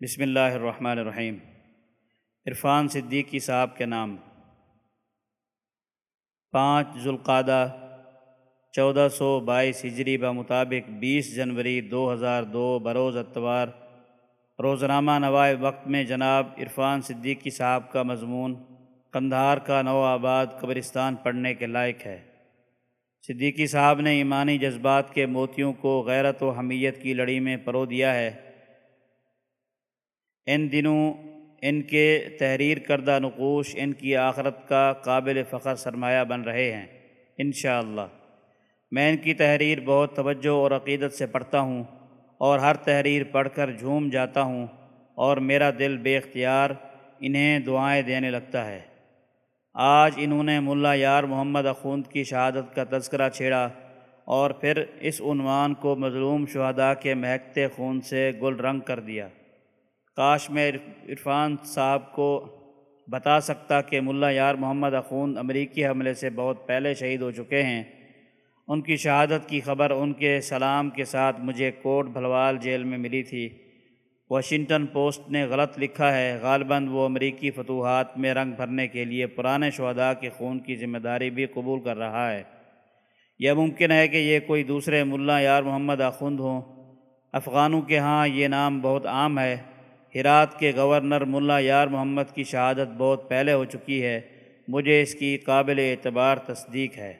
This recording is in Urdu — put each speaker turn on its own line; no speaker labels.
بسم اللہ الرحمن الرحیم۔ عرفان صدیقی صاحب کے نام۔ پانچ ذوالقادہ چودہ سو بائیس ہجری بمطابق بیس جنوری دو ہزار دو بروز اتوار۔ روزنامہ نوائے وقت میں جناب عرفان صدیقی صاحب کا مضمون، قندھار کا نو آباد قبرستان پڑھنے کے لائق ہے۔ صدیقی صاحب نے ایمانی جذبات کے موتیوں کو غیرت و حمیت کی لڑی میں پرو دیا ہے۔ ان دنوں ان کے تحریر کردہ نقوش ان کی آخرت کا قابل فخر سرمایہ بن رہے ہیں، انشاءاللہ۔ میں ان کی تحریر بہت توجہ اور عقیدت سے پڑھتا ہوں اور ہر تحریر پڑھ کر جھوم جاتا ہوں اور میرا دل بے اختیار انہیں دعائیں دینے لگتا ہے۔ آج انہوں نے ملا یار محمد اخوند کی شہادت کا تذکرہ چھیڑا اور پھر اس عنوان کو مظلوم شہداء کے مہکتے خون سے گل رنگ کر دیا۔ کاش میں عرفان صاحب کو بتا سکتا کہ ملا یار محمد اخون امریکی حملے سے بہت پہلے شہید ہو چکے ہیں۔ ان کی شہادت کی خبر ان کے سلام کے ساتھ مجھے کوٹ بھلوال جیل میں ملی تھی۔ واشنگٹن پوسٹ نے غلط لکھا ہے۔ غالباً وہ امریکی فتوحات میں رنگ بھرنے کے لیے پرانے شہداء کے خون کی ذمہ داری بھی قبول کر رہا ہے۔ یہ ممکن ہے کہ یہ کوئی دوسرے ملا یار محمد اخند ہوں۔ افغانوں کے ہاں یہ نام بہت عام ہے۔ ہرات کے گورنر ملا یار محمد کی شہادت بہت پہلے ہو چکی ہے، مجھے اس کی قابل اعتبار تصدیق ہے۔